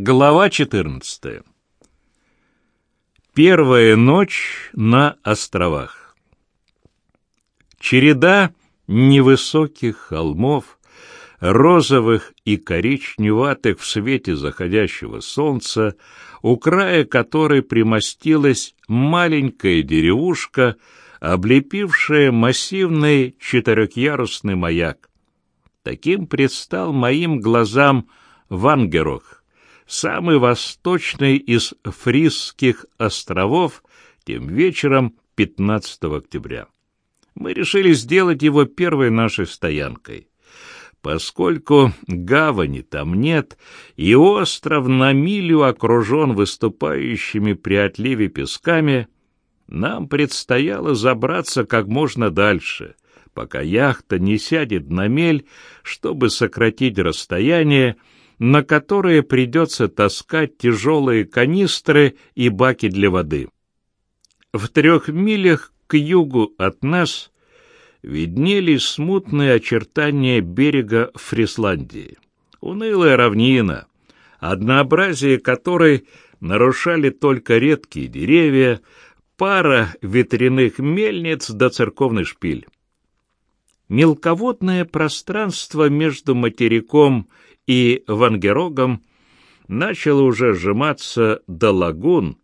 Глава 14. Первая ночь на островах. Череда невысоких холмов, розовых и коричневатых в свете заходящего солнца, у края которой примостилась маленькая деревушка, облепившая массивный четырехъярусный маяк. Таким предстал моим глазам Вангерох, самый восточный из Фрисских островов, тем вечером 15 октября. Мы решили сделать его первой нашей стоянкой. Поскольку гавани там нет, и остров на милю окружен выступающими при отливе песками, нам предстояло забраться как можно дальше, пока яхта не сядет на мель, чтобы сократить расстояние, на которые придется таскать тяжелые канистры и баки для воды. В трех милях к югу от нас виднелись смутные очертания берега Фрисландии. Унылая равнина, однообразие которой нарушали только редкие деревья, пара ветряных мельниц да церковный шпиль. Мелководное пространство между материком и Вангерогом начало уже сжиматься до лагун,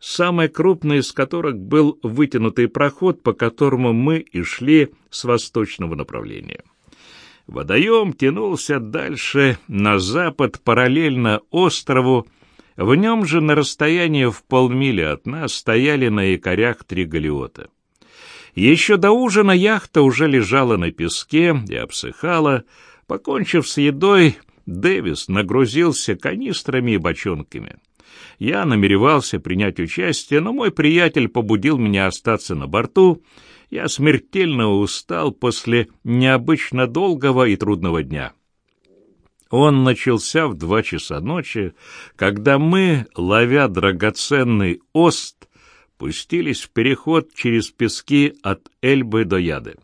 самый крупный из которых был вытянутый проход, по которому мы и шли с восточного направления. Водоем тянулся дальше на запад параллельно острову, в нем же на расстоянии в полмили от нас стояли на якорях три галиота. Еще до ужина яхта уже лежала на песке и обсыхала. Покончив с едой, Дэвис нагрузился канистрами и бочонками. Я намеревался принять участие, но мой приятель побудил меня остаться на борту. Я смертельно устал после необычно долгого и трудного дня. Он начался в два часа ночи, когда мы, ловя драгоценный ост, пустились в переход через пески от Эльбы до Яды.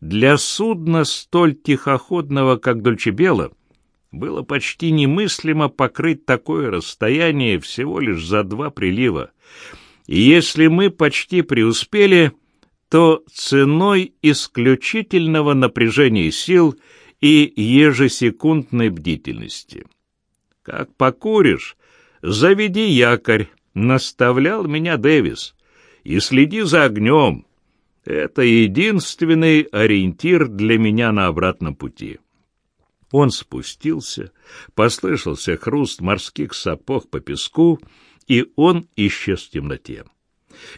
Для судна столь тихоходного, как Дольчебела, было почти немыслимо покрыть такое расстояние всего лишь за два прилива. И если мы почти преуспели, то ценой исключительного напряжения сил и ежесекундной бдительности. «Как покуришь, заведи якорь», — наставлял меня Дэвис, — «и следи за огнем. Это единственный ориентир для меня на обратном пути». Он спустился, послышался хруст морских сапог по песку, и он исчез в темноте.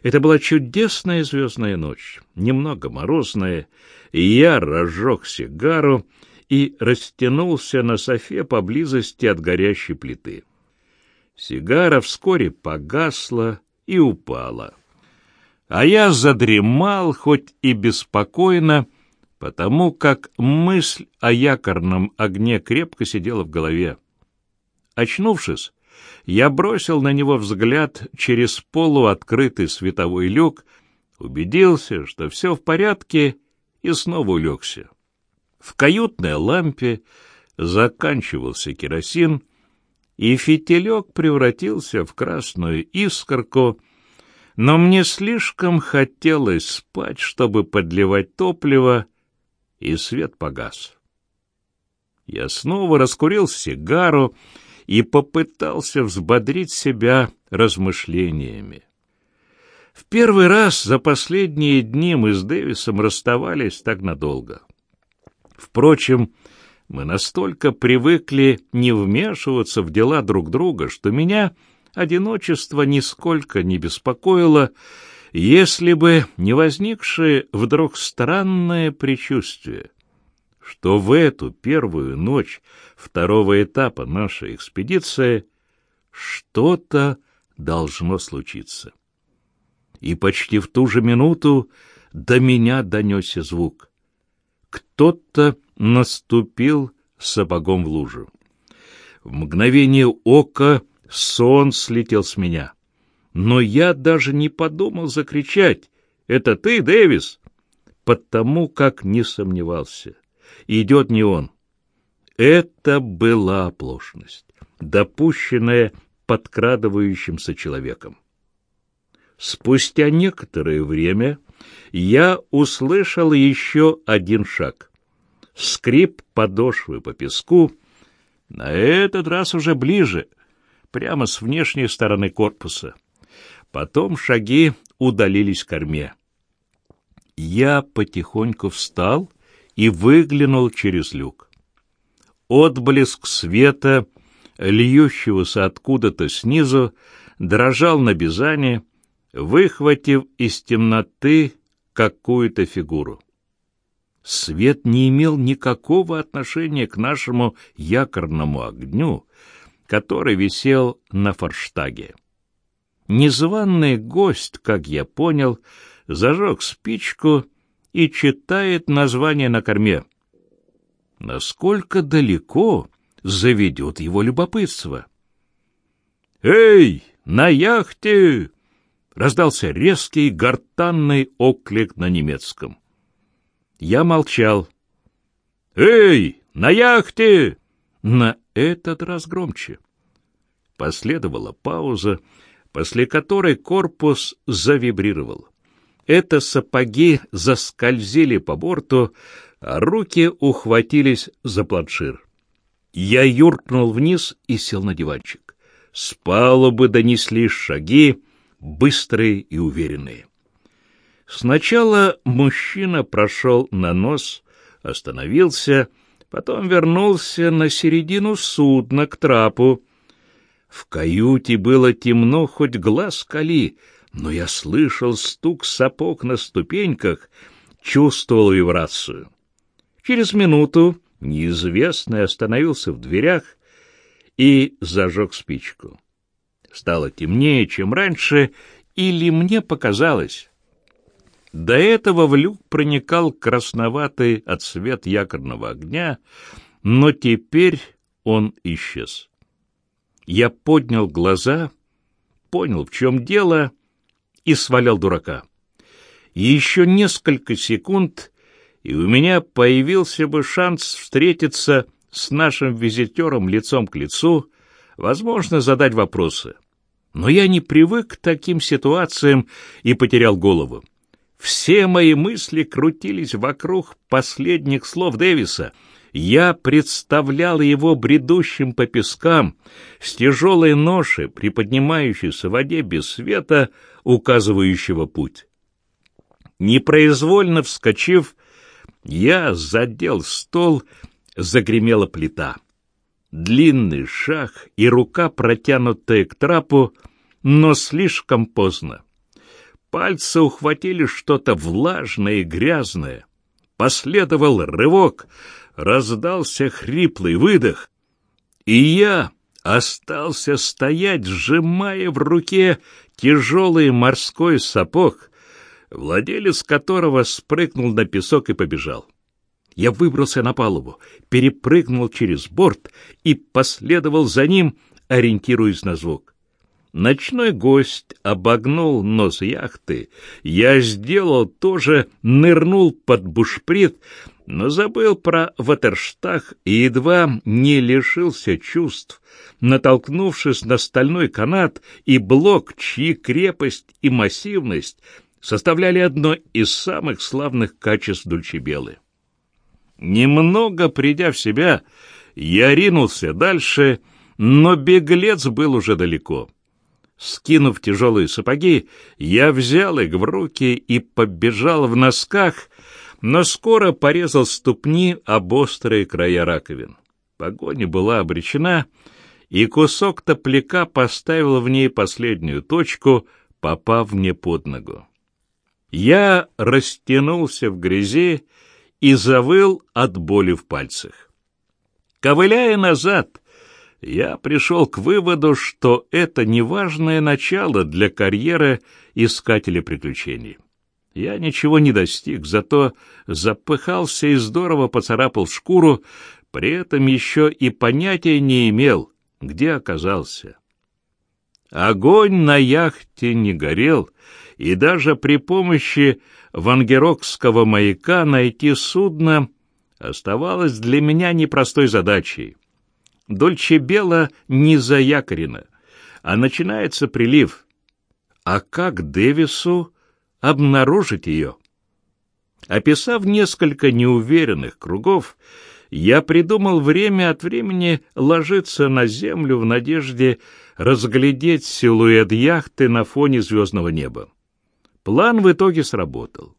Это была чудесная звездная ночь, немного морозная, и я разжег сигару и растянулся на софе поблизости от горящей плиты. Сигара вскоре погасла и упала. А я задремал, хоть и беспокойно, потому как мысль о якорном огне крепко сидела в голове. Очнувшись, я бросил на него взгляд через полуоткрытый световой люк, убедился, что все в порядке, и снова улегся. В каютной лампе заканчивался керосин, и фитилек превратился в красную искорку, но мне слишком хотелось спать, чтобы подливать топливо, и свет погас. Я снова раскурил сигару и попытался взбодрить себя размышлениями. В первый раз за последние дни мы с Дэвисом расставались так надолго. Впрочем, мы настолько привыкли не вмешиваться в дела друг друга, что меня одиночество нисколько не беспокоило, если бы не возникшее вдруг странное предчувствие, что в эту первую ночь второго этапа нашей экспедиции что-то должно случиться. И почти в ту же минуту до меня донесся звук. Кто-то наступил сапогом в лужу. В мгновение ока сон слетел с меня но я даже не подумал закричать «Это ты, Дэвис?» потому как не сомневался. Идет не он. Это была оплошность. допущенное подкрадывающимся человеком. Спустя некоторое время я услышал еще один шаг. Скрип подошвы по песку, на этот раз уже ближе, прямо с внешней стороны корпуса. Потом шаги удалились к корме. Я потихоньку встал и выглянул через люк. Отблеск света, льющегося откуда-то снизу, дрожал на бизане, выхватив из темноты какую-то фигуру. Свет не имел никакого отношения к нашему якорному огню, который висел на форштаге. Незваный гость, как я понял, зажег спичку и читает название на корме. Насколько далеко заведет его любопытство? «Эй, на яхте!» Раздался резкий гортанный оклик на немецком. Я молчал. «Эй, на яхте!» На этот раз громче. Последовала пауза, после которой корпус завибрировал. Это сапоги заскользили по борту, а руки ухватились за планшир. Я юркнул вниз и сел на диванчик. С палубы донеслись шаги, быстрые и уверенные. Сначала мужчина прошел на нос, остановился, потом вернулся на середину судна к трапу. В каюте было темно, хоть глаз кали, но я слышал стук сапог на ступеньках, чувствовал вибрацию. Через минуту неизвестный остановился в дверях и зажег спичку. Стало темнее, чем раньше, или мне показалось. До этого в люк проникал красноватый отсвет якорного огня, но теперь он исчез. Я поднял глаза, понял, в чем дело, и свалял дурака. Еще несколько секунд, и у меня появился бы шанс встретиться с нашим визитером лицом к лицу, возможно, задать вопросы. Но я не привык к таким ситуациям и потерял голову. Все мои мысли крутились вокруг последних слов Дэвиса. Я представлял его бредущим по пескам, с тяжелой ношей, приподнимающейся в воде без света, указывающего путь. Непроизвольно вскочив, я задел стол, загремела плита. Длинный шаг и рука, протянутая к трапу, но слишком поздно. Пальцы ухватили что-то влажное и грязное. Последовал рывок, раздался хриплый выдох, и я остался стоять, сжимая в руке тяжелый морской сапог, владелец которого спрыгнул на песок и побежал. Я выбрался на палубу, перепрыгнул через борт и последовал за ним, ориентируясь на звук. Ночной гость обогнул нос яхты. Я сделал тоже, нырнул под бушприт, но забыл про ватерштаг и едва не лишился чувств, натолкнувшись на стальной канат и блок, чьи крепость и массивность составляли одно из самых славных качеств Дульчебелы. Немного придя в себя, я ринулся дальше, но беглец был уже далеко. Скинув тяжелые сапоги, я взял их в руки и побежал в носках, но скоро порезал ступни об острые края раковин. Погоня была обречена, и кусок топляка поставил в ней последнюю точку, попав мне под ногу. Я растянулся в грязи и завыл от боли в пальцах. Ковыляя назад, я пришел к выводу, что это неважное начало для карьеры искателя приключений. Я ничего не достиг, зато запыхался и здорово поцарапал шкуру, при этом еще и понятия не имел, где оказался. Огонь на яхте не горел, и даже при помощи вангерокского маяка найти судно оставалось для меня непростой задачей. Дольчебела не заякорена, а начинается прилив. А как Дэвису обнаружить ее? Описав несколько неуверенных кругов, я придумал время от времени ложиться на землю в надежде разглядеть силуэт яхты на фоне звездного неба. План в итоге сработал.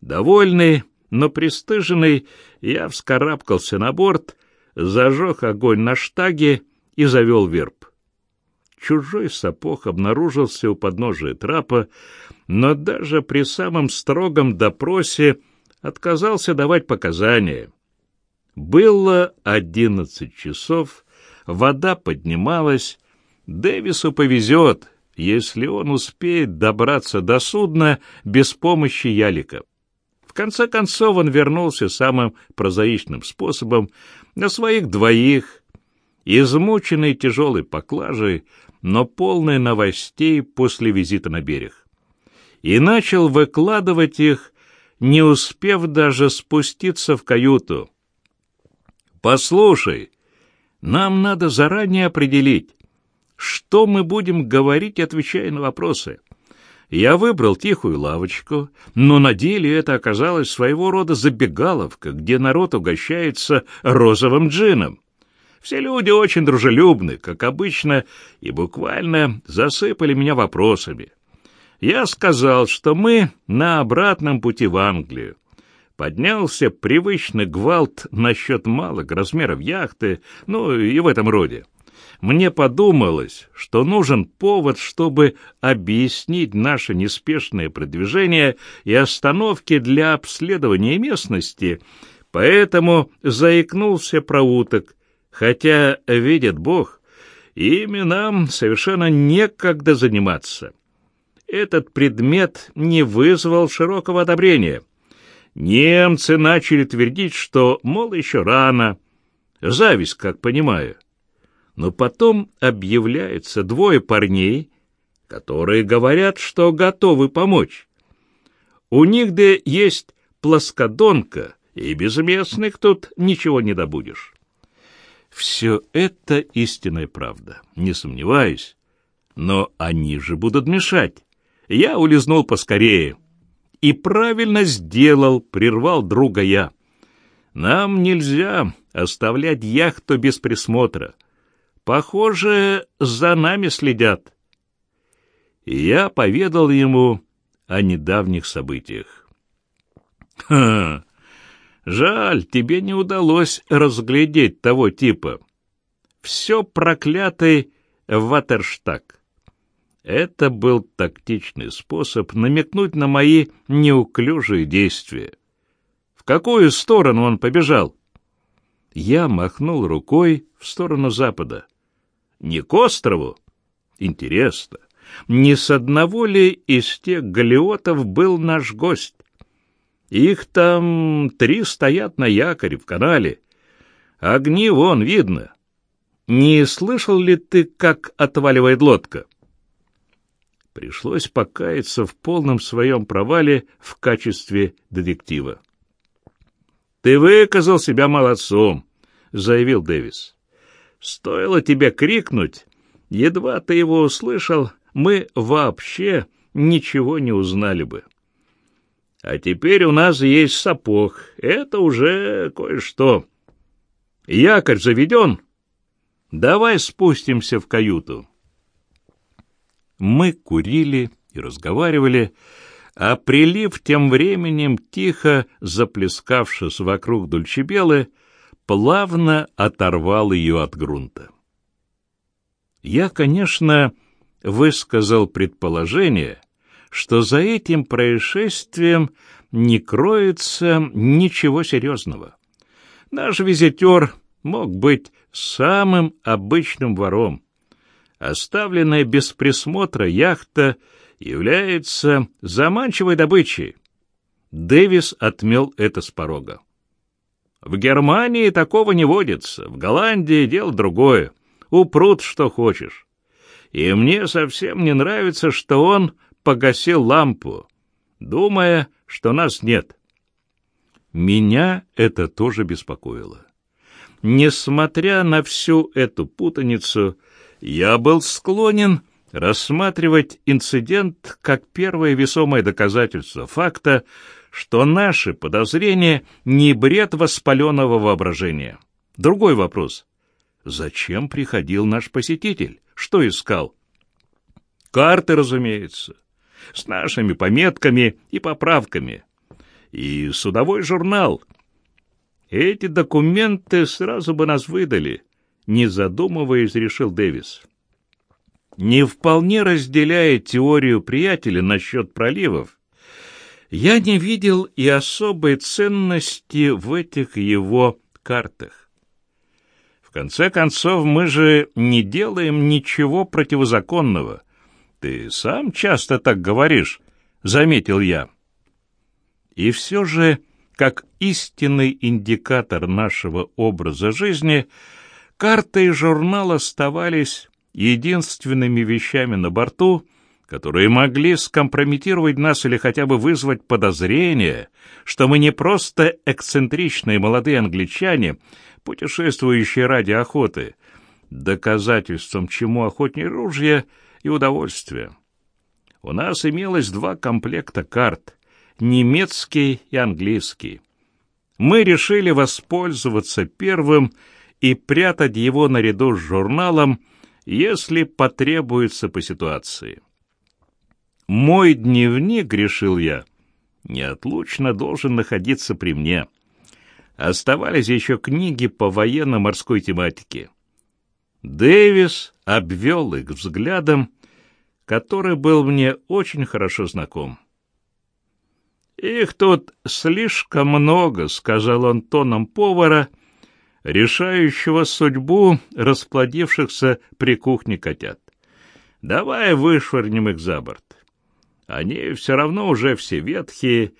Довольный, но пристыженный, я вскарабкался на борт, зажег огонь на штаге и завел верб. Чужой сапог обнаружился у подножия трапа, но даже при самом строгом допросе отказался давать показания. Было одиннадцать часов, вода поднималась, Дэвису повезет, если он успеет добраться до судна без помощи ялика. В конце концов он вернулся самым прозаичным способом на своих двоих, измученный тяжелой поклажей, но полный новостей после визита на берег. И начал выкладывать их, не успев даже спуститься в каюту. «Послушай, нам надо заранее определить, что мы будем говорить, отвечая на вопросы. Я выбрал тихую лавочку, но на деле это оказалось своего рода забегаловка, где народ угощается розовым джином. Все люди очень дружелюбны, как обычно, и буквально засыпали меня вопросами. Я сказал, что мы на обратном пути в Англию. Поднялся привычный гвалт насчет малых размеров яхты, ну и в этом роде мне подумалось, что нужен повод, чтобы объяснить наше неспешное продвижение и остановки для обследования местности, поэтому заикнулся про уток, хотя, видит Бог, ими нам совершенно некогда заниматься. Этот предмет не вызвал широкого одобрения. Немцы начали твердить, что, мол, еще рано. Зависть, как понимаю но потом объявляются двое парней, которые говорят, что готовы помочь. У них да есть плоскодонка, и без местных тут ничего не добудешь. Все это истинная правда, не сомневаюсь. Но они же будут мешать. Я улизнул поскорее. И правильно сделал, прервал друга я. Нам нельзя оставлять яхту без присмотра. Похоже, за нами следят. Я поведал ему о недавних событиях. Ха, жаль, тебе не удалось разглядеть того типа. Все проклятый Ватерштаг. Это был тактичный способ намекнуть на мои неуклюжие действия. В какую сторону он побежал? Я махнул рукой в сторону запада. Не к острову? Интересно, не с одного ли из тех галеотов был наш гость? Их там три стоят на якоре в канале. Огни вон видно. Не слышал ли ты, как отваливает лодка? Пришлось покаяться в полном своем провале в качестве детектива. «Ты выказал себя молодцом», — заявил Дэвис. Стоило тебе крикнуть, едва ты его услышал, мы вообще ничего не узнали бы. А теперь у нас есть сапог, это уже кое-что. Якорь заведен? Давай спустимся в каюту. Мы курили и разговаривали, а прилив тем временем, тихо заплескавшись вокруг Дульчебелы, плавно оторвал ее от грунта. Я, конечно, высказал предположение, что за этим происшествием не кроется ничего серьезного. Наш визитер мог быть самым обычным вором. Оставленная без присмотра яхта является заманчивой добычей. Дэвис отмел это с порога. В Германии такого не водится, в Голландии дело другое. Упрут, что хочешь. И мне совсем не нравится, что он погасил лампу, думая, что нас нет. Меня это тоже беспокоило. несмотря на всю эту путаницу, я был склонен рассматривать инцидент как первое весомое доказательство факта, что наши подозрения не бред воспаленного воображения. Другой вопрос. Зачем приходил наш посетитель? Что искал? Карты, разумеется, с нашими пометками и поправками. И судовой журнал. Эти документы сразу бы нас выдали, не задумываясь, решил Дэвис. Не вполне разделяя теорию приятеля насчет проливов, я не видел и особой ценности в этих его картах. В конце концов, мы же не делаем ничего противозаконного. Ты сам часто так говоришь, — заметил я. И все же, как истинный индикатор нашего образа жизни, карты и журнал оставались единственными вещами на борту, которые могли скомпрометировать нас или хотя бы вызвать подозрение, что мы не просто эксцентричные молодые англичане, путешествующие ради охоты, доказательством чему охотнее ружья и удовольствие. У нас имелось два комплекта карт — немецкий и английский. Мы решили воспользоваться первым и прятать его наряду с журналом, если потребуется по ситуации. Мой дневник, решил я, неотлучно должен находиться при мне. Оставались еще книги по военно-морской тематике. Дэвис обвел их взглядом, который был мне очень хорошо знаком. «Их тут слишком много», — сказал он тоном повара, решающего судьбу расплодившихся при кухне котят. «Давай вышвырнем их за борт. Они все равно уже все ветхие,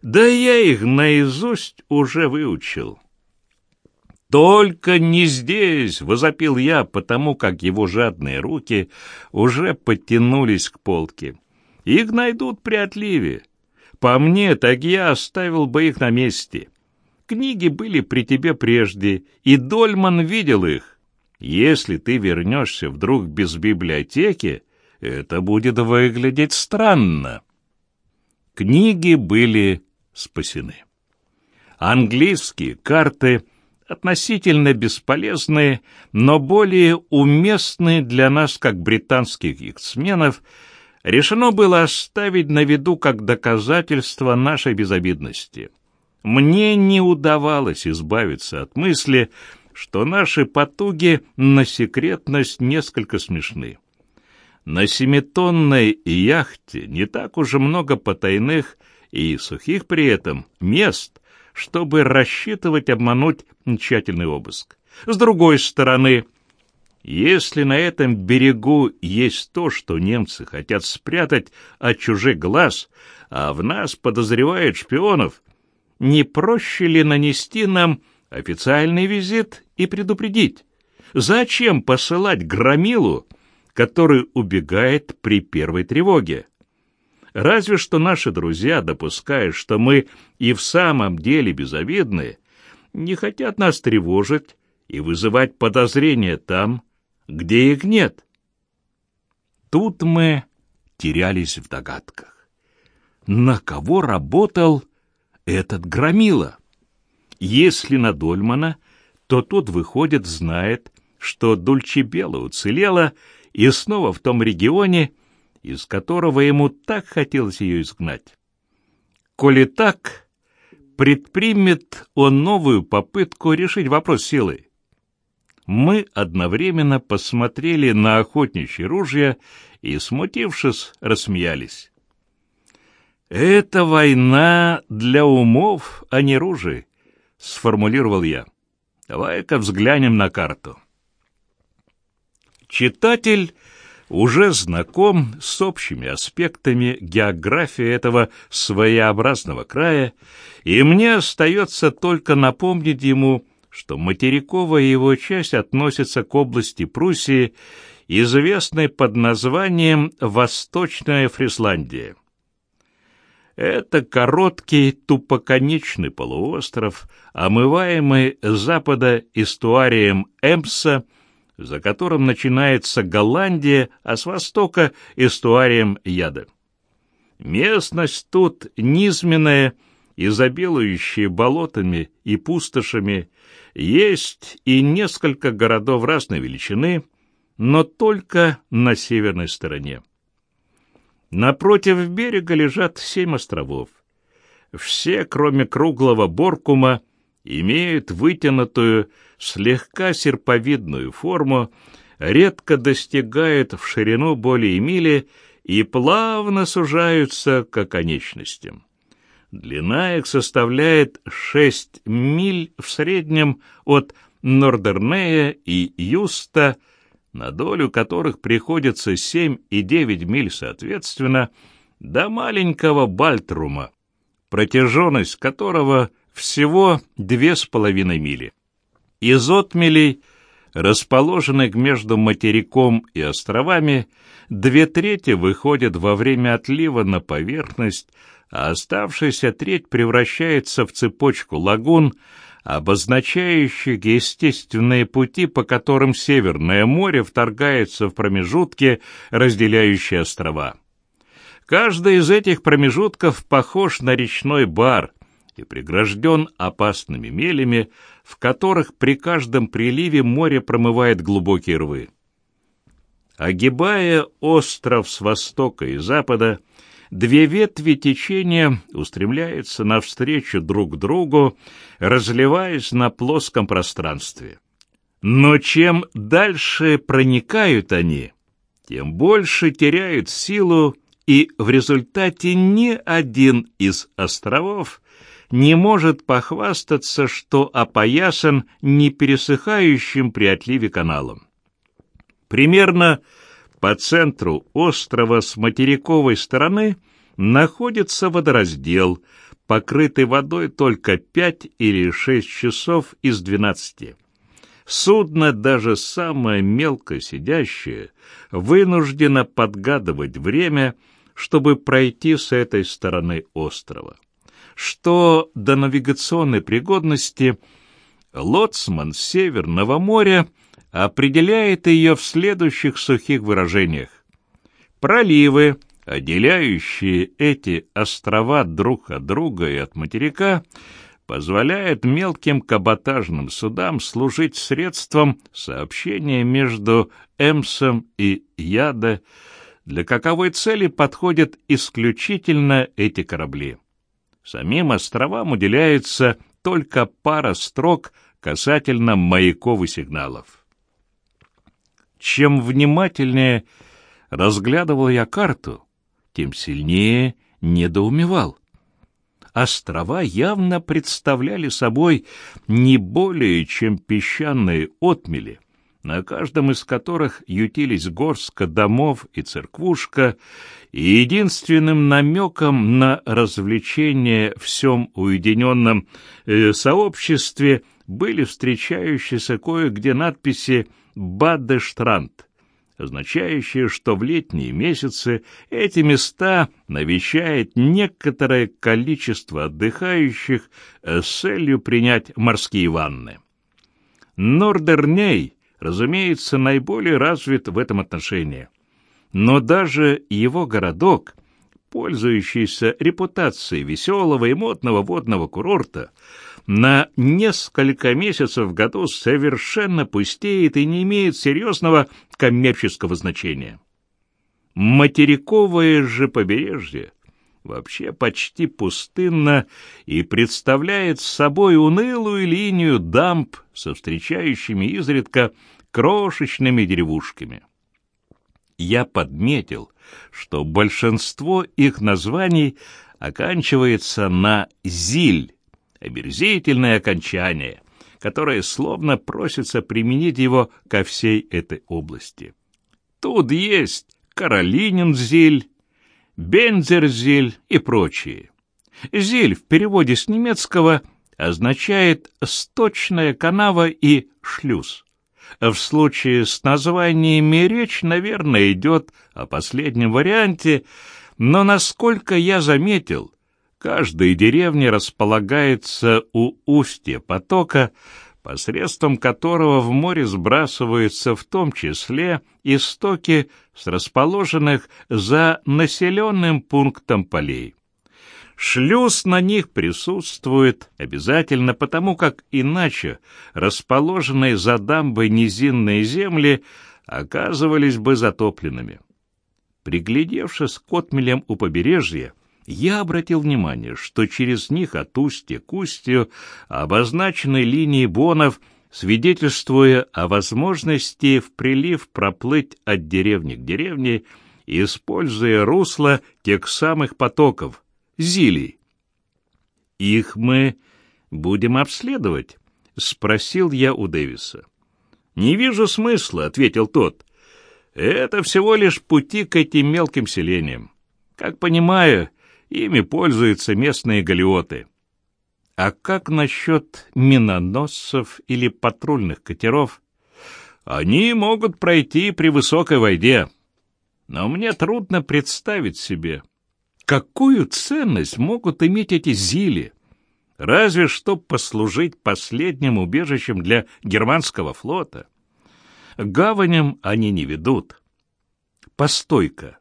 да я их наизусть уже выучил. «Только не здесь!» — возопил я, потому как его жадные руки уже подтянулись к полке. «Их найдут при отливе. По мне, так я оставил бы их на месте. Книги были при тебе прежде, и Дольман видел их. Если ты вернешься вдруг без библиотеки, это будет выглядеть странно. Книги были спасены. Английские карты, относительно бесполезные, но более уместные для нас, как британских яхтсменов, решено было оставить на виду как доказательство нашей безобидности. Мне не удавалось избавиться от мысли, что наши потуги на секретность несколько смешны. На семитонной яхте не так уж много потайных и сухих при этом мест, чтобы рассчитывать обмануть тщательный обыск. С другой стороны, если на этом берегу есть то, что немцы хотят спрятать от чужих глаз, а в нас подозревают шпионов, не проще ли нанести нам официальный визит и предупредить? Зачем посылать громилу, который убегает при первой тревоге. Разве что наши друзья, допуская, что мы и в самом деле безобидны, не хотят нас тревожить и вызывать подозрения там, где их нет. Тут мы терялись в догадках. На кого работал этот громила? Если на Дольмана, то тот, выходит, знает, что Дульчебела уцелела и снова в том регионе, из которого ему так хотелось ее изгнать. Коли так, предпримет он новую попытку решить вопрос силой. Мы одновременно посмотрели на охотничьи ружья и, смутившись, рассмеялись. «Это война для умов, а не ружей», — сформулировал я. «Давай-ка взглянем на карту». Читатель уже знаком с общими аспектами географии этого своеобразного края, и мне остается только напомнить ему, что материковая его часть относится к области Пруссии, известной под названием Восточная Фрисландия. Это короткий тупоконечный полуостров, омываемый запада эстуарием Эмпса, за которым начинается Голландия, а с востока — эстуарием Яда. Местность тут низменная, изобилующая болотами и пустошами, есть и несколько городов разной величины, но только на северной стороне. Напротив берега лежат семь островов. Все, кроме круглого Боркума, имеют вытянутую, слегка серповидную форму, редко достигают в ширину более мили и плавно сужаются к оконечностям. Длина их составляет 6 миль в среднем от Нордернея и Юста, на долю которых приходится 7 и 9 миль соответственно, до маленького Бальтрума, протяженность которого всего 2,5 мили. Из отмелей, расположенных между материком и островами, две трети выходят во время отлива на поверхность, а оставшаяся треть превращается в цепочку лагун, обозначающих естественные пути, по которым Северное море вторгается в промежутки, разделяющие острова. Каждый из этих промежутков похож на речной бар и прегражден опасными мелями, в которых при каждом приливе море промывает глубокие рвы. Огибая остров с востока и запада, Две ветви течения устремляются навстречу друг другу, разливаясь на плоском пространстве. Но чем дальше проникают они, тем больше теряют силу, и в результате ни один из островов не может похвастаться, что опоясан непересыхающим при отливе каналом. Примерно по центру острова с материковой стороны находится водораздел, покрытый водой только пять или шесть часов из двенадцати. Судно, даже самое мелко сидящее, вынуждено подгадывать время, чтобы пройти с этой стороны острова. Что до навигационной пригодности, лоцман Северного моря — определяет ее в следующих сухих выражениях. Проливы, отделяющие эти острова друг от друга и от материка, позволяют мелким каботажным судам служить средством сообщения между Эмсом и Яда, для каковой цели подходят исключительно эти корабли. Самим островам уделяется только пара строк касательно маяков и сигналов. Чем внимательнее разглядывал я карту, тем сильнее недоумевал. Острова явно представляли собой не более чем песчаные отмели, на каждом из которых ютились горстка домов и церквушка, и единственным намеком на развлечение всем уединенном э, сообществе были встречающиеся кое-где надписи Баддештранд, означающее, что в летние месяцы эти места навещает некоторое количество отдыхающих с целью принять морские ванны. Нордерней, разумеется, наиболее развит в этом отношении. Но даже его городок, пользующийся репутацией веселого и модного водного курорта, на несколько месяцев в году совершенно пустеет и не имеет серьезного коммерческого значения. Материковое же побережье вообще почти пустынно и представляет собой унылую линию дамб со встречающими изредка крошечными деревушками. Я подметил, что большинство их названий оканчивается на «зиль», омерзительное окончание, которое словно просится применить его ко всей этой области. Тут есть Каролининзиль, Бензерзиль и прочие. Зиль в переводе с немецкого означает «сточная канава» и «шлюз». В случае с названиями речь, наверное, идет о последнем варианте, но, насколько я заметил, Каждая деревня располагается у устья потока, посредством которого в море сбрасываются в том числе истоки с расположенных за населенным пунктом полей. Шлюз на них присутствует обязательно, потому как иначе расположенные за дамбой низинные земли оказывались бы затопленными. Приглядевшись к отмелям у побережья, я обратил внимание, что через них от устья к устью обозначены линии бонов, свидетельствуя о возможности в прилив проплыть от деревни к деревне, используя русло тех самых потоков, зилий. «Их мы будем обследовать?» — спросил я у Дэвиса. «Не вижу смысла», — ответил тот. «Это всего лишь пути к этим мелким селениям. Как понимаю, ими пользуются местные галиоты». «А как насчет миноносцев или патрульных катеров?» «Они могут пройти при высокой воде, но мне трудно представить себе, какую ценность могут иметь эти зили, разве что послужить последним убежищем для германского флота. Гаваням они не ведут. Постойка.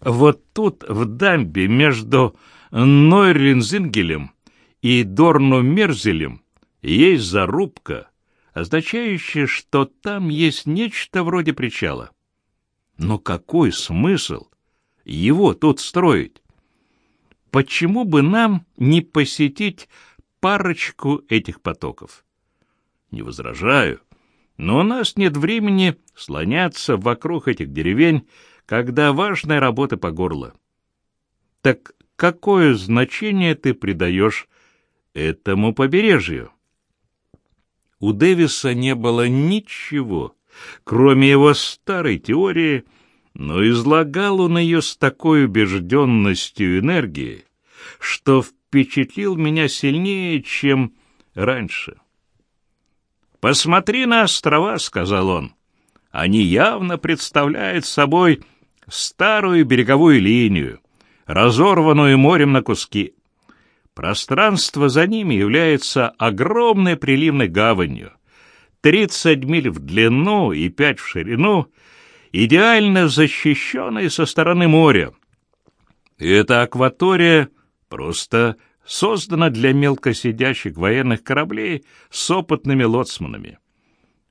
Вот тут, в дамбе между Нойрлинзингелем и Дорну-Мерзелем, есть зарубка, означающая, что там есть нечто вроде причала. Но какой смысл его тут строить? Почему бы нам не посетить парочку этих потоков? Не возражаю, но у нас нет времени слоняться вокруг этих деревень, когда важная работа по горло. Так какое значение ты придаешь этому побережью? У Дэвиса не было ничего, кроме его старой теории — но излагал он ее с такой убежденностью и энергией, что впечатлил меня сильнее, чем раньше. «Посмотри на острова», — сказал он. «Они явно представляют собой старую береговую линию, разорванную морем на куски. Пространство за ними является огромной приливной гаванью, 30 миль в длину и 5 в ширину — идеально защищенной со стороны моря. И эта акватория просто создана для мелкосидящих военных кораблей с опытными лоцманами.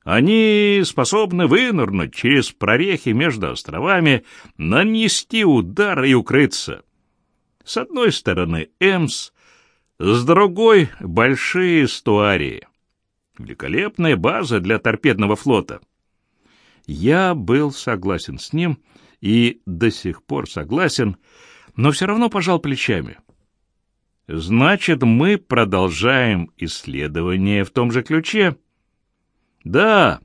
Они способны вынырнуть через прорехи между островами, нанести удар и укрыться. С одной стороны Эмс, с другой — большие стуарии. Великолепная база для торпедного флота. Я был согласен с ним и до сих пор согласен, но все равно пожал плечами. Значит, мы продолжаем исследование в том же ключе? Да,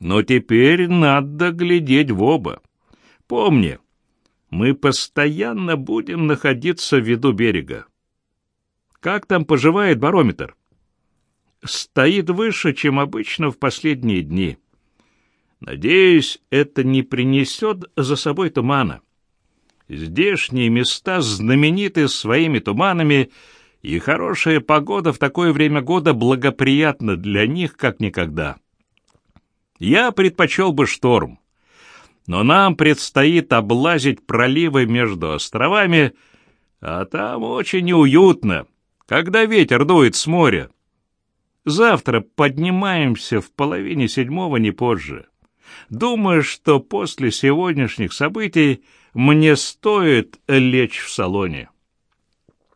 но теперь надо глядеть в оба. Помни, мы постоянно будем находиться в виду берега. Как там поживает барометр? Стоит выше, чем обычно в последние дни. Надеюсь, это не принесет за собой тумана. Здешние места знамениты своими туманами, и хорошая погода в такое время года благоприятна для них, как никогда. Я предпочел бы шторм, но нам предстоит облазить проливы между островами, а там очень неуютно, когда ветер дует с моря. Завтра поднимаемся в половине седьмого, не позже. Думаю, что после сегодняшних событий мне стоит лечь в салоне.